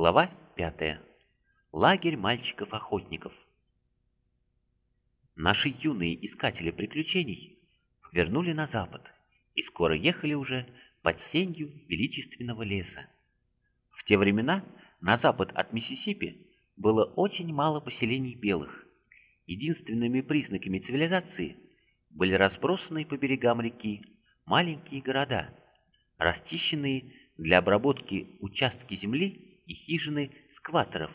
Глава 5. Лагерь мальчиков-охотников. Наши юные искатели приключений вернули на запад и скоро ехали уже под сенью величественного леса. В те времена на запад от Миссисипи было очень мало поселений белых. Единственными признаками цивилизации были разбросанные по берегам реки маленькие города, расчищенные для обработки участки земли и хижины скваторов.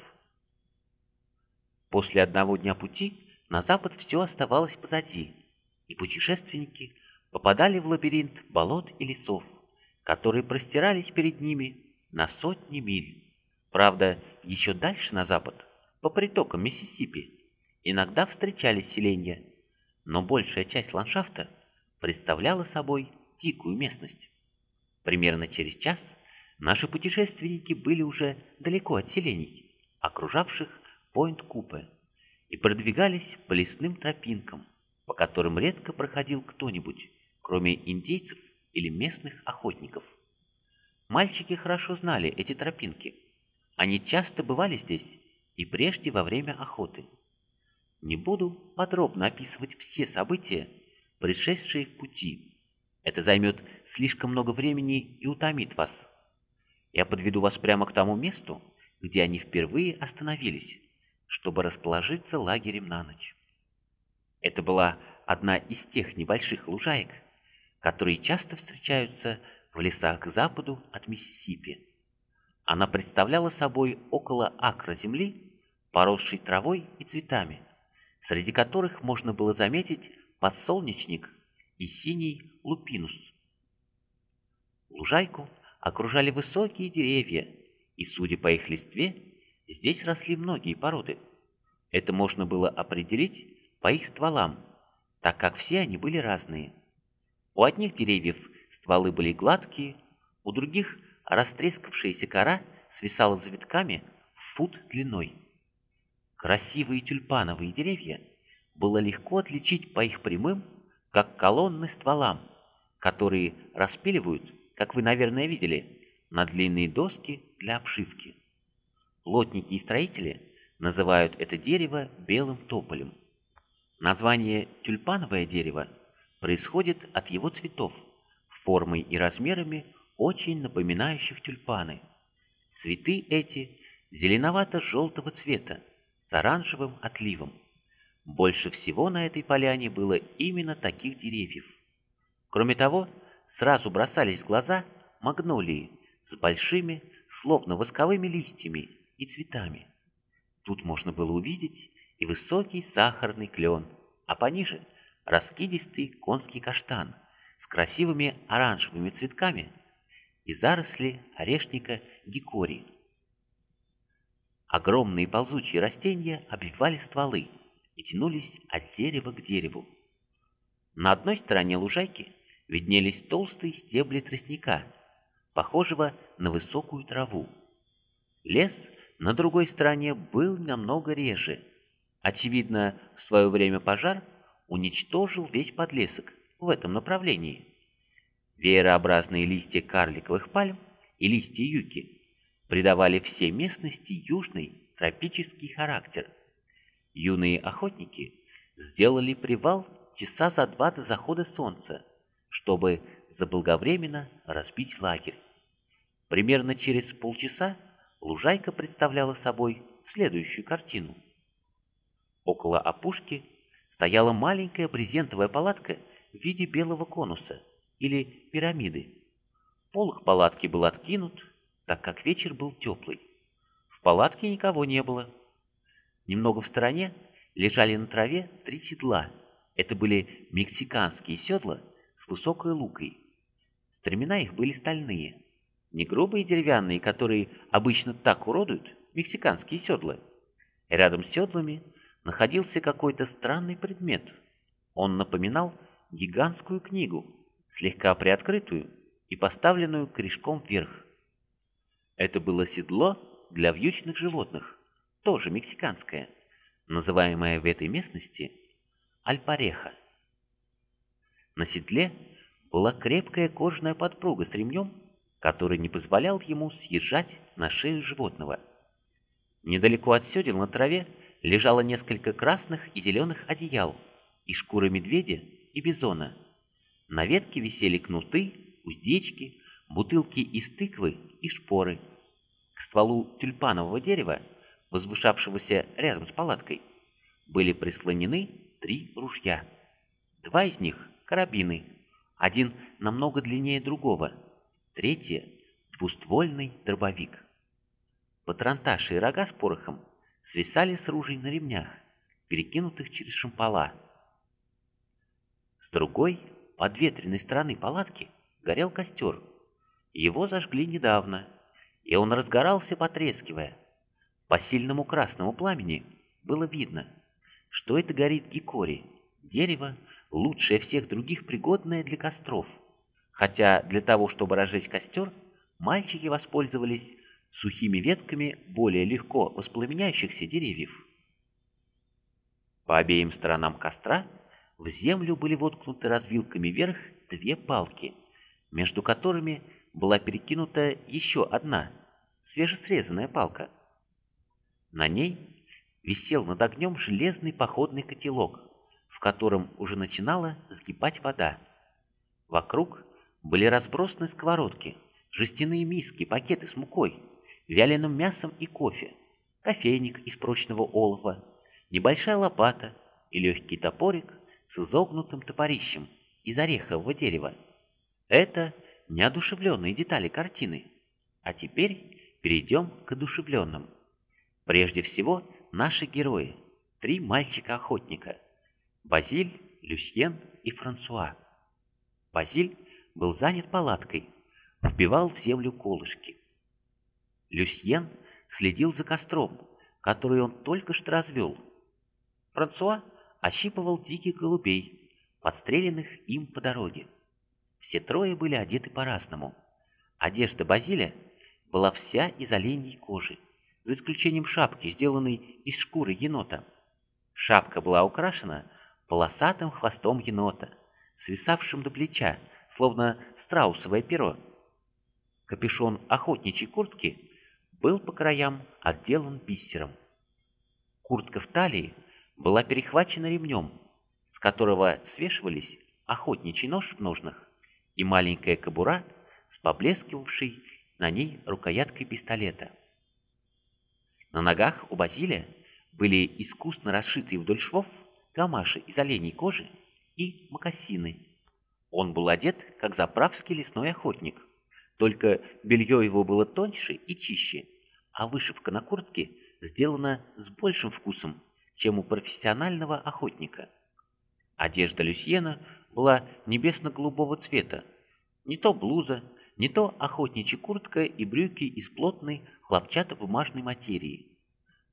После одного дня пути на запад все оставалось позади, и путешественники попадали в лабиринт болот и лесов, которые простирались перед ними на сотни миль. Правда, еще дальше на запад, по притокам Миссисипи, иногда встречались селения, но большая часть ландшафта представляла собой дикую местность. Примерно через час Наши путешественники были уже далеко от селений, окружавших Пойнт-Купе, и продвигались по лесным тропинкам, по которым редко проходил кто-нибудь, кроме индейцев или местных охотников. Мальчики хорошо знали эти тропинки. Они часто бывали здесь и прежде во время охоты. Не буду подробно описывать все события, предшествующие в пути. Это займет слишком много времени и утомит вас. Я подведу вас прямо к тому месту, где они впервые остановились, чтобы расположиться лагерем на ночь. Это была одна из тех небольших лужаек, которые часто встречаются в лесах к западу от Миссисипи. Она представляла собой около акра земли, поросшей травой и цветами, среди которых можно было заметить подсолнечник и синий лупинус. Лужайку окружали высокие деревья, и, судя по их листве, здесь росли многие породы. Это можно было определить по их стволам, так как все они были разные. У одних деревьев стволы были гладкие, у других растрескавшаяся кора свисала завитками в фут длиной. Красивые тюльпановые деревья было легко отличить по их прямым, как колонны стволам, которые распиливают как вы, наверное, видели, на длинные доски для обшивки. Плотники и строители называют это дерево белым тополем. Название тюльпановое дерево происходит от его цветов, формой и размерами очень напоминающих тюльпаны. Цветы эти зеленовато-желтого цвета с оранжевым отливом. Больше всего на этой поляне было именно таких деревьев. Кроме того, сразу бросались в глаза магнолии с большими, словно восковыми листьями и цветами. Тут можно было увидеть и высокий сахарный клен, а пониже раскидистый конский каштан с красивыми оранжевыми цветками и заросли орешника гикори. Огромные ползучие растения обвивали стволы и тянулись от дерева к дереву. На одной стороне лужайки виднелись толстые стебли тростника, похожего на высокую траву. Лес на другой стороне был намного реже. Очевидно, в свое время пожар уничтожил весь подлесок в этом направлении. Веерообразные листья карликовых пальм и листья юки придавали всей местности южный тропический характер. Юные охотники сделали привал часа за два до захода солнца, чтобы заблаговременно разбить лагерь. Примерно через полчаса лужайка представляла собой следующую картину. Около опушки стояла маленькая брезентовая палатка в виде белого конуса или пирамиды. Полок палатки был откинут, так как вечер был теплый. В палатке никого не было. Немного в стороне лежали на траве три седла. Это были мексиканские седла с высокой лукой. Стремена их были стальные, не грубые деревянные, которые обычно так уродуют мексиканские седла. Рядом с седлами находился какой-то странный предмет. Он напоминал гигантскую книгу, слегка приоткрытую и поставленную корешком вверх. Это было седло для вьючных животных, тоже мексиканское, называемое в этой местности альпареха. На седле была крепкая кожаная подпруга с ремнем, который не позволял ему съезжать на шею животного. Недалеко от седел на траве лежало несколько красных и зеленых одеял и шкуры медведя и бизона. На ветке висели кнуты, уздечки, бутылки из тыквы и шпоры. К стволу тюльпанового дерева, возвышавшегося рядом с палаткой, были прислонены три ружья. Два из них — карабины, один намного длиннее другого, третье — двуствольный дробовик. Патронташи и рога с порохом свисали с ружей на ремнях, перекинутых через шампала. С другой, подветренной стороны палатки, горел костер. Его зажгли недавно, и он разгорался, потрескивая. По сильному красному пламени было видно, что это горит гикори, дерево, лучшее всех других пригодное для костров. Хотя для того, чтобы разжечь костер, мальчики воспользовались сухими ветками более легко воспламеняющихся деревьев. По обеим сторонам костра в землю были воткнуты развилками вверх две палки, между которыми была перекинута еще одна, свежесрезанная палка. На ней висел над огнем железный походный котелок, в котором уже начинала сгибать вода. Вокруг были разбросаны сковородки, жестяные миски, пакеты с мукой, вяленым мясом и кофе, кофейник из прочного олова, небольшая лопата и легкий топорик с изогнутым топорищем из орехового дерева. Это неодушевленные детали картины. А теперь перейдем к одушевленным. Прежде всего, наши герои, три мальчика-охотника – Базиль, Люсьен и Франсуа. Базиль был занят палаткой, вбивал в землю колышки. Люсьен следил за костром, который он только что развел. Франсуа ощипывал диких голубей, подстреленных им по дороге. Все трое были одеты по-разному. Одежда Базиля была вся из оленьей кожи, за исключением шапки, сделанной из шкуры енота. Шапка была украшена полосатым хвостом енота, свисавшим до плеча, словно страусовое перо. Капюшон охотничьей куртки был по краям отделан бисером. Куртка в талии была перехвачена ремнем, с которого свешивались охотничий нож в ножнах и маленькая кобура с поблескивавшей на ней рукояткой пистолета. На ногах у Базилия были искусно расшитые вдоль швов гамаши из оленей кожи и мокасины. Он был одет, как заправский лесной охотник, только белье его было тоньше и чище, а вышивка на куртке сделана с большим вкусом, чем у профессионального охотника. Одежда Люсьена была небесно-голубого цвета. Не то блуза, не то охотничья куртка и брюки из плотной хлопчато-бумажной материи.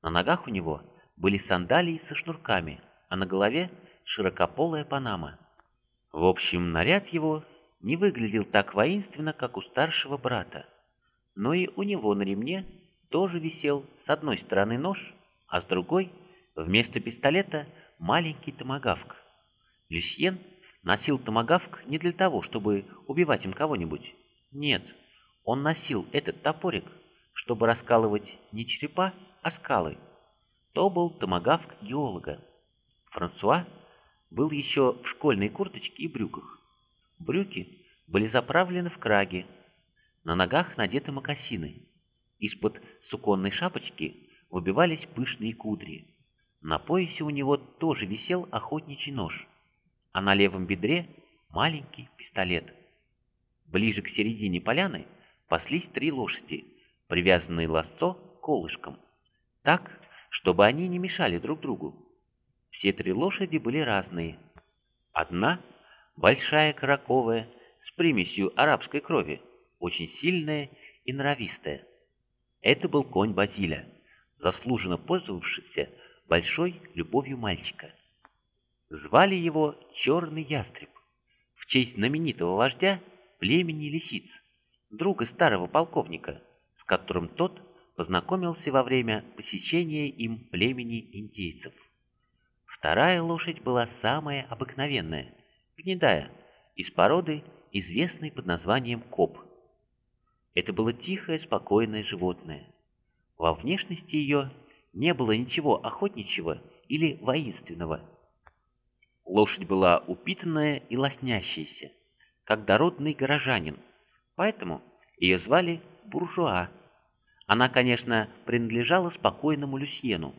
На ногах у него были сандалии со шнурками, а на голове широкополая панама. В общем, наряд его не выглядел так воинственно, как у старшего брата. Но и у него на ремне тоже висел с одной стороны нож, а с другой, вместо пистолета, маленький томагавк. Люсьен носил томагавк не для того, чтобы убивать им кого-нибудь. Нет, он носил этот топорик, чтобы раскалывать не черепа, а скалы. То был томагавк геолога. Франсуа был еще в школьной курточке и брюках. Брюки были заправлены в краги. На ногах надеты мокасины. Из-под суконной шапочки выбивались пышные кудри. На поясе у него тоже висел охотничий нож, а на левом бедре маленький пистолет. Ближе к середине поляны паслись три лошади, привязанные лассо колышком, так, чтобы они не мешали друг другу. Все три лошади были разные. Одна, большая караковая, с примесью арабской крови, очень сильная и норовистая. Это был конь Базиля, заслуженно пользовавшийся большой любовью мальчика. Звали его Черный Ястреб, в честь знаменитого вождя племени лисиц, друга старого полковника, с которым тот познакомился во время посещения им племени индейцев. Вторая лошадь была самая обыкновенная, гнедая, из породы известный под названием коп. Это было тихое, спокойное животное. Во внешности ее не было ничего охотничьего или воинственного. Лошадь была упитанная и лоснящаяся, как дородный горожанин, поэтому ее звали Буржуа. Она, конечно, принадлежала спокойному Люсьену.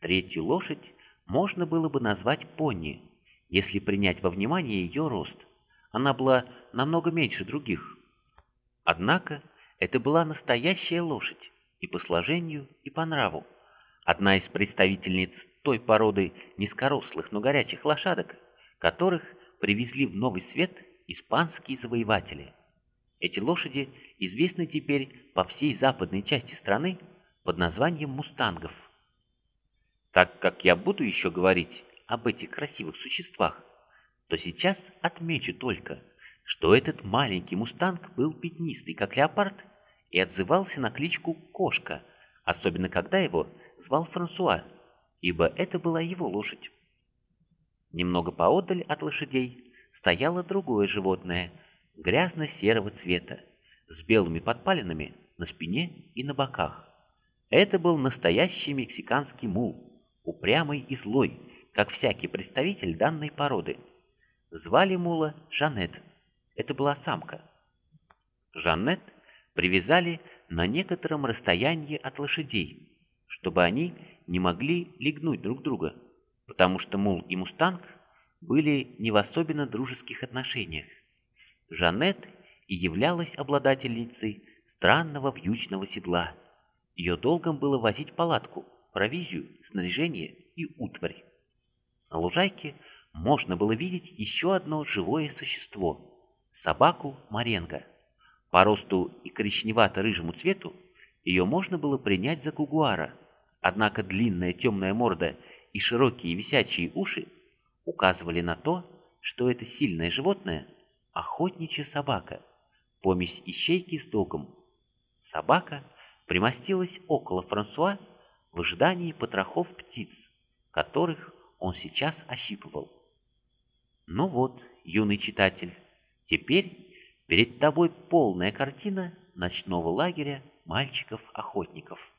Третью лошадь можно было бы назвать пони, если принять во внимание ее рост. Она была намного меньше других. Однако это была настоящая лошадь и по сложению, и по нраву. Одна из представительниц той породы низкорослых, но горячих лошадок, которых привезли в Новый Свет испанские завоеватели. Эти лошади известны теперь по всей западной части страны под названием мустангов. Так как я буду еще говорить об этих красивых существах, то сейчас отмечу только, что этот маленький мустанг был пятнистый, как леопард, и отзывался на кличку «Кошка», особенно когда его звал Франсуа, ибо это была его лошадь. Немного поодаль от лошадей стояло другое животное, грязно-серого цвета, с белыми подпалинами на спине и на боках. Это был настоящий мексиканский мул, упрямый и злой, как всякий представитель данной породы. Звали мула Жанет. Это была самка. Жанет привязали на некотором расстоянии от лошадей, чтобы они не могли легнуть друг друга, потому что мул и мустанг были не в особенно дружеских отношениях. Жанет и являлась обладательницей странного вьючного седла. Ее долгом было возить палатку, провизию, снаряжение и утварь. На лужайке можно было видеть еще одно живое существо – собаку Маренго. По росту и коричневато-рыжему цвету ее можно было принять за кугуара, однако длинная темная морда и широкие висячие уши указывали на то, что это сильное животное – охотничья собака, помесь ищейки с догом. Собака примостилась около Франсуа в ожидании потрохов птиц, которых он сейчас ощипывал. Ну вот, юный читатель, теперь перед тобой полная картина ночного лагеря мальчиков-охотников.